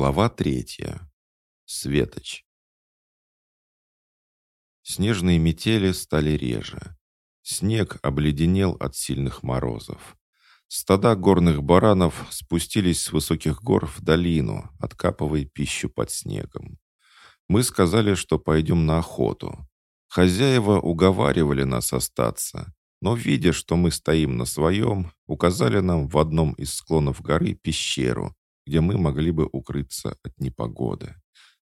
Глава третья. Светоч. Снежные метели стали реже. Снег обледенел от сильных морозов. Стада горных баранов спустились с высоких гор в долину, откапывая пищу под снегом. Мы сказали, что пойдем на охоту. Хозяева уговаривали нас остаться, но, видя, что мы стоим на своем, указали нам в одном из склонов горы пещеру, где мы могли бы укрыться от непогоды.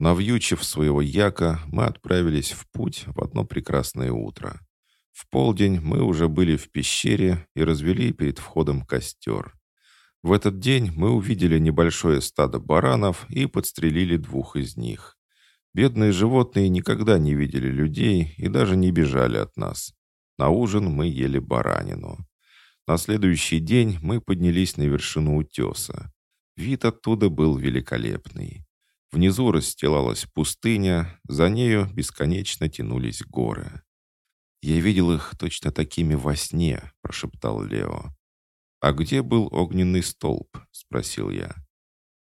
Навьючив своего яка, мы отправились в путь в одно прекрасное утро. В полдень мы уже были в пещере и развели перед входом костер. В этот день мы увидели небольшое стадо баранов и подстрелили двух из них. Бедные животные никогда не видели людей и даже не бежали от нас. На ужин мы ели баранину. На следующий день мы поднялись на вершину утеса. Вид оттуда был великолепный. Внизу расстилалась пустыня, за нею бесконечно тянулись горы. «Я видел их точно такими во сне», — прошептал Лео. «А где был огненный столб?» — спросил я.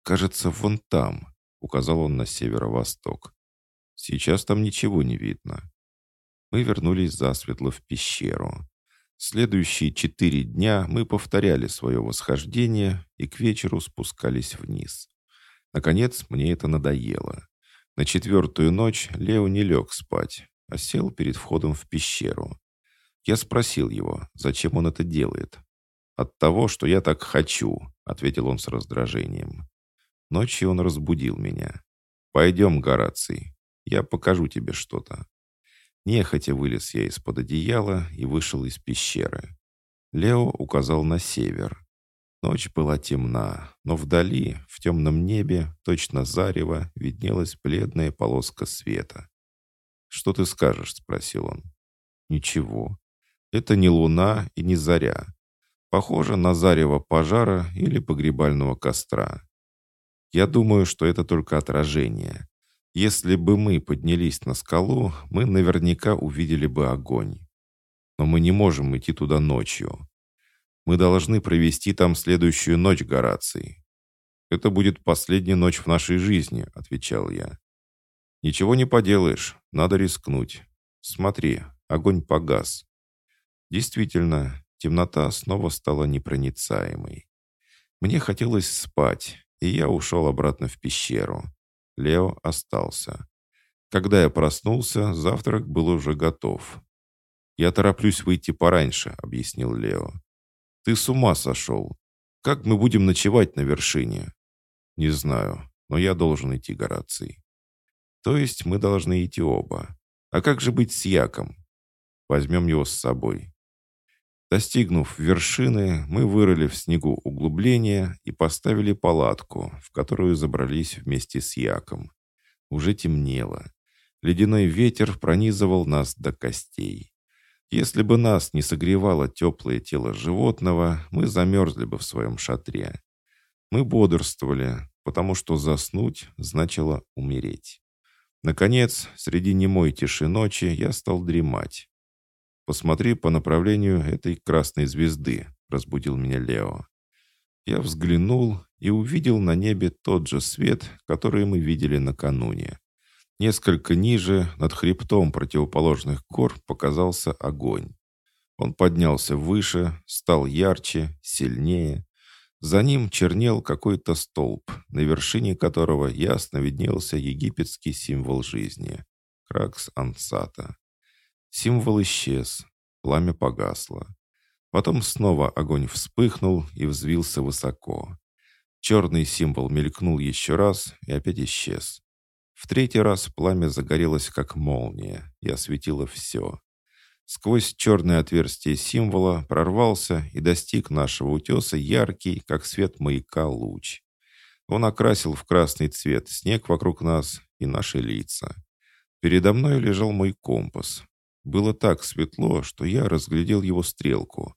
«Кажется, вон там», — указал он на северо-восток. «Сейчас там ничего не видно». Мы вернулись засветло в пещеру. Следующие четыре дня мы повторяли свое восхождение и к вечеру спускались вниз. Наконец, мне это надоело. На четвертую ночь Лео не лег спать, а сел перед входом в пещеру. Я спросил его, зачем он это делает. «От того, что я так хочу», — ответил он с раздражением. Ночью он разбудил меня. «Пойдем, Гораций, я покажу тебе что-то». Нехотя вылез я из-под одеяла и вышел из пещеры. Лео указал на север. Ночь была темна, но вдали, в темном небе, точно зарево, виднелась бледная полоска света. «Что ты скажешь?» — спросил он. «Ничего. Это не луна и не заря. Похоже на зарево пожара или погребального костра. Я думаю, что это только отражение. Если бы мы поднялись на скалу, мы наверняка увидели бы огонь. Но мы не можем идти туда ночью. Мы должны провести там следующую ночь, Гораций. Это будет последняя ночь в нашей жизни, отвечал я. Ничего не поделаешь, надо рискнуть. Смотри, огонь погас. Действительно, темнота снова стала непроницаемой. Мне хотелось спать, и я ушел обратно в пещеру. Лео остался. Когда я проснулся, завтрак был уже готов. «Я тороплюсь выйти пораньше», — объяснил Лео. «Ты с ума сошел. Как мы будем ночевать на вершине?» «Не знаю, но я должен идти, Гораций». «То есть мы должны идти оба. А как же быть с Яком?» «Возьмем его с собой». Достигнув вершины, мы вырыли в снегу углубление и поставили палатку, в которую забрались вместе с Яком. Уже темнело. Ледяной ветер пронизывал нас до костей. Если бы нас не согревало теплое тело животного, мы замерзли бы в своем шатре. Мы бодрствовали, потому что заснуть значило умереть. Наконец, среди немой тиши ночи я стал дремать. «Посмотри по направлению этой красной звезды», — разбудил меня Лео. Я взглянул и увидел на небе тот же свет, который мы видели накануне. Несколько ниже, над хребтом противоположных гор, показался огонь. Он поднялся выше, стал ярче, сильнее. За ним чернел какой-то столб, на вершине которого ясно виднелся египетский символ жизни — Кракс Ансата. Символ исчез, пламя погасло. Потом снова огонь вспыхнул и взвился высоко. Черный символ мелькнул еще раз и опять исчез. В третий раз пламя загорелось как молния и осветило все. Сквозь черное отверстие символа прорвался и достиг нашего утеса яркий, как свет маяка, луч. Он окрасил в красный цвет снег вокруг нас и наши лица. Передо мной лежал мой компас, было так светло, что я разглядел его стрелку.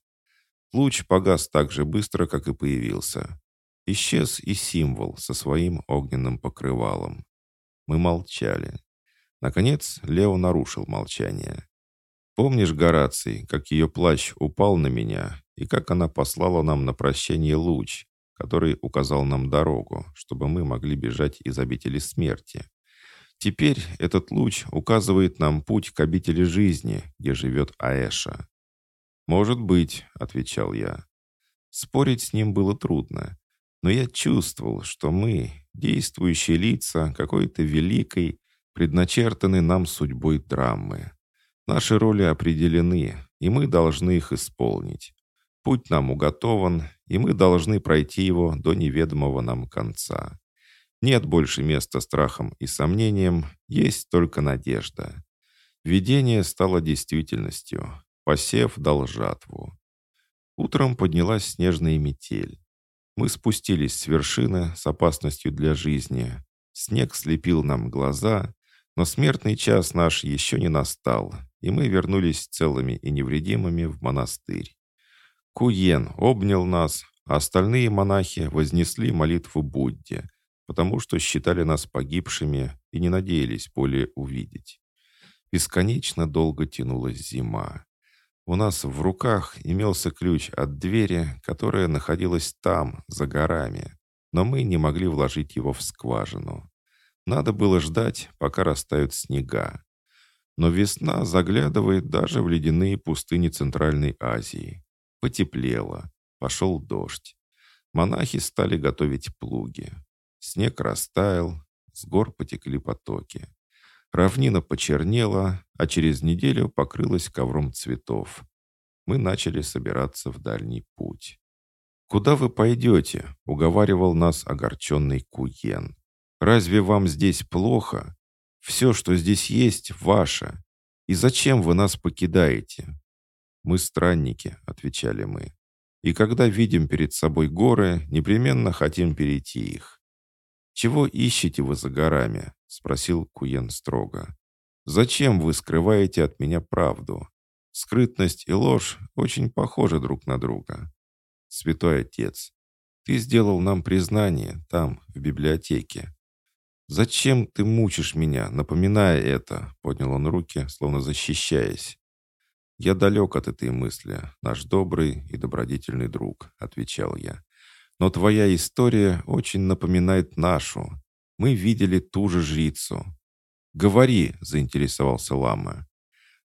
Луч погас так же быстро, как и появился. Исчез и символ со своим огненным покрывалом. Мы молчали. Наконец Лео нарушил молчание. «Помнишь, Гораций, как ее плащ упал на меня, и как она послала нам на прощение луч, который указал нам дорогу, чтобы мы могли бежать из обители смерти. Теперь этот луч указывает нам путь к обители жизни, где живет Аэша. «Может быть», — отвечал я. Спорить с ним было трудно, но я чувствовал, что мы, действующие лица какой-то великой, предначертаны нам судьбой драмы. Наши роли определены, и мы должны их исполнить. Путь нам уготован, и мы должны пройти его до неведомого нам конца. Нет больше места страхам и сомнениям, есть только надежда. Видение стало действительностью. Посев дал жатву. Утром поднялась снежная метель. Мы спустились с вершины с опасностью для жизни. Снег слепил нам глаза, но смертный час наш еще не настал, и мы вернулись целыми и невредимыми в монастырь. Куен обнял нас, а остальные монахи вознесли молитву Будде, потому что считали нас погибшими и не надеялись более увидеть. Бесконечно долго тянулась зима. У нас в руках имелся ключ от двери, которая находилась там, за горами, но мы не могли вложить его в скважину. Надо было ждать, пока растают снега. Но весна заглядывает даже в ледяные пустыни Центральной Азии. Потеплело, пошел дождь. Монахи стали готовить плуги. Снег растаял, с гор потекли потоки. Равнина почернела, а через неделю покрылась ковром цветов. Мы начали собираться в дальний путь. «Куда вы пойдете?» — уговаривал нас огорченный Куен. «Разве вам здесь плохо? Все, что здесь есть, ваше. И зачем вы нас покидаете?» «Мы странники», — отвечали мы. «И когда видим перед собой горы, непременно хотим перейти их. «Чего ищете вы за горами?» — спросил Куен строго. «Зачем вы скрываете от меня правду? Скрытность и ложь очень похожи друг на друга. Святой Отец, ты сделал нам признание там, в библиотеке. Зачем ты мучишь меня, напоминая это?» — поднял он руки, словно защищаясь. «Я далек от этой мысли, наш добрый и добродетельный друг», — отвечал я. Но твоя история очень напоминает нашу. Мы видели ту же жрицу. «Говори», — заинтересовался Лама.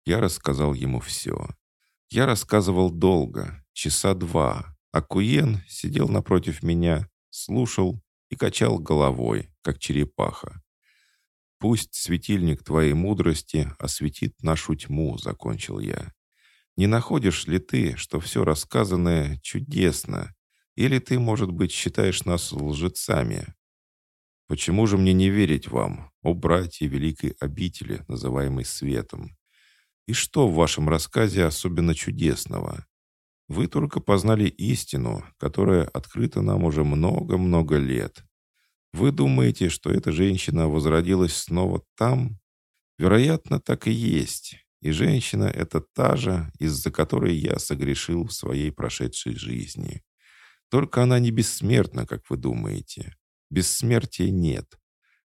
Я рассказал ему все. Я рассказывал долго, часа два, а Куен сидел напротив меня, слушал и качал головой, как черепаха. «Пусть светильник твоей мудрости осветит нашу тьму», — закончил я. «Не находишь ли ты, что все рассказанное чудесно, или ты, может быть, считаешь нас лжецами? Почему же мне не верить вам, о братья великой обители, называемой светом? И что в вашем рассказе особенно чудесного? Вы только познали истину, которая открыта нам уже много-много лет. Вы думаете, что эта женщина возродилась снова там? Вероятно, так и есть. И женщина — это та же, из-за которой я согрешил в своей прошедшей жизни. Только она не бессмертна, как вы думаете. Бессмертия нет.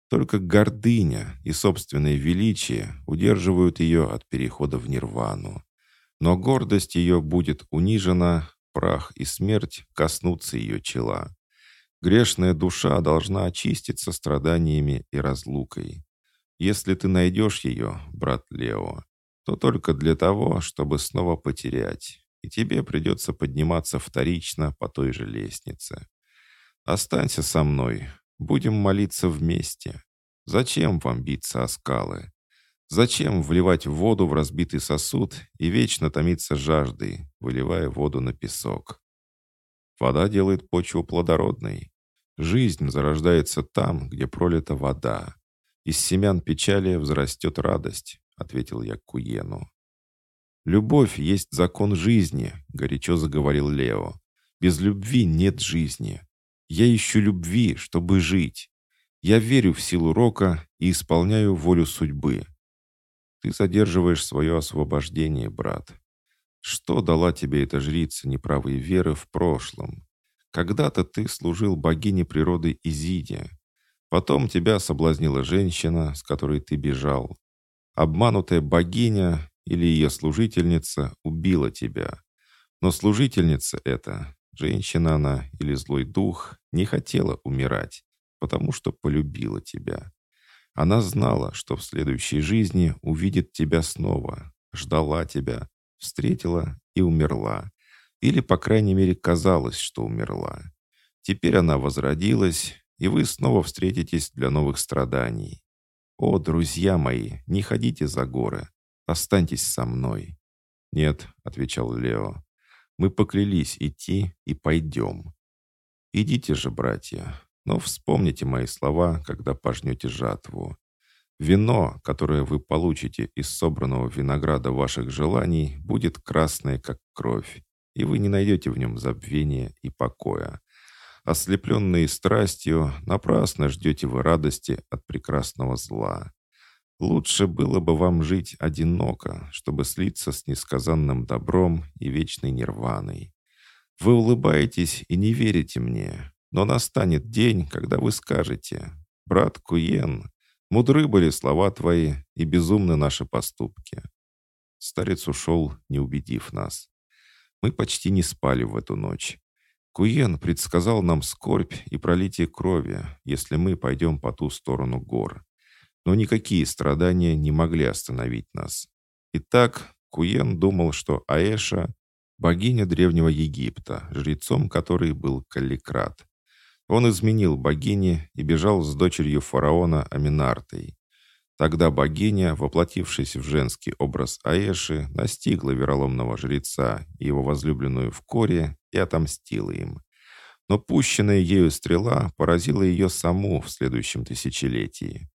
Только гордыня и собственное величие удерживают ее от перехода в нирвану. Но гордость ее будет унижена, прах и смерть коснутся ее чела. Грешная душа должна очиститься страданиями и разлукой. Если ты найдешь ее, брат Лео, то только для того, чтобы снова потерять и тебе придется подниматься вторично по той же лестнице. Останься со мной, будем молиться вместе. Зачем вам биться о скалы? Зачем вливать воду в разбитый сосуд и вечно томиться жаждой, выливая воду на песок? Вода делает почву плодородной. Жизнь зарождается там, где пролита вода. Из семян печали взрастет радость, ответил я Куену. «Любовь есть закон жизни», — горячо заговорил Лео. «Без любви нет жизни. Я ищу любви, чтобы жить. Я верю в силу рока и исполняю волю судьбы. Ты задерживаешь свое освобождение, брат. Что дала тебе эта жрица неправой веры в прошлом? Когда-то ты служил богине природы Изиде. Потом тебя соблазнила женщина, с которой ты бежал. Обманутая богиня или ее служительница убила тебя. Но служительница эта, женщина она или злой дух, не хотела умирать, потому что полюбила тебя. Она знала, что в следующей жизни увидит тебя снова, ждала тебя, встретила и умерла. Или, по крайней мере, казалось, что умерла. Теперь она возродилась, и вы снова встретитесь для новых страданий. О, друзья мои, не ходите за горы, останьтесь со мной. «Нет», — отвечал Лео, — «мы поклялись идти и пойдем». «Идите же, братья, но вспомните мои слова, когда пожнете жатву. Вино, которое вы получите из собранного винограда ваших желаний, будет красное, как кровь, и вы не найдете в нем забвения и покоя. Ослепленные страстью, напрасно ждете вы радости от прекрасного зла. Лучше было бы вам жить одиноко, чтобы слиться с несказанным добром и вечной нирваной. Вы улыбаетесь и не верите мне, но настанет день, когда вы скажете, «Брат Куен, мудры были слова твои и безумны наши поступки». Старец ушел, не убедив нас. Мы почти не спали в эту ночь. Куен предсказал нам скорбь и пролитие крови, если мы пойдем по ту сторону гор. Но никакие страдания не могли остановить нас. Итак, Куен думал, что Аэша – богиня древнего Египта, жрецом которой был Каликрат. Он изменил богине и бежал с дочерью фараона Аминартой. Тогда богиня, воплотившись в женский образ Аэши, настигла вероломного жреца и его возлюбленную в коре и отомстила им. Но пущенная ею стрела поразила ее саму в следующем тысячелетии.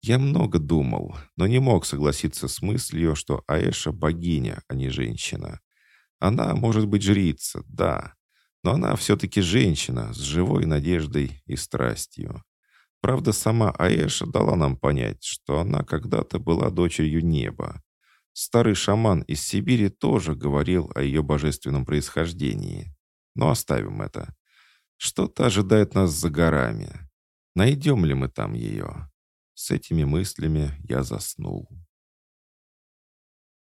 Я много думал, но не мог согласиться с мыслью, что Аэша богиня, а не женщина. Она может быть жрица, да, но она все-таки женщина с живой надеждой и страстью. Правда, сама Аэша дала нам понять, что она когда-то была дочерью неба. Старый шаман из Сибири тоже говорил о ее божественном происхождении. Но оставим это. Что-то ожидает нас за горами. Найдем ли мы там ее? С этими мыслями я заснул.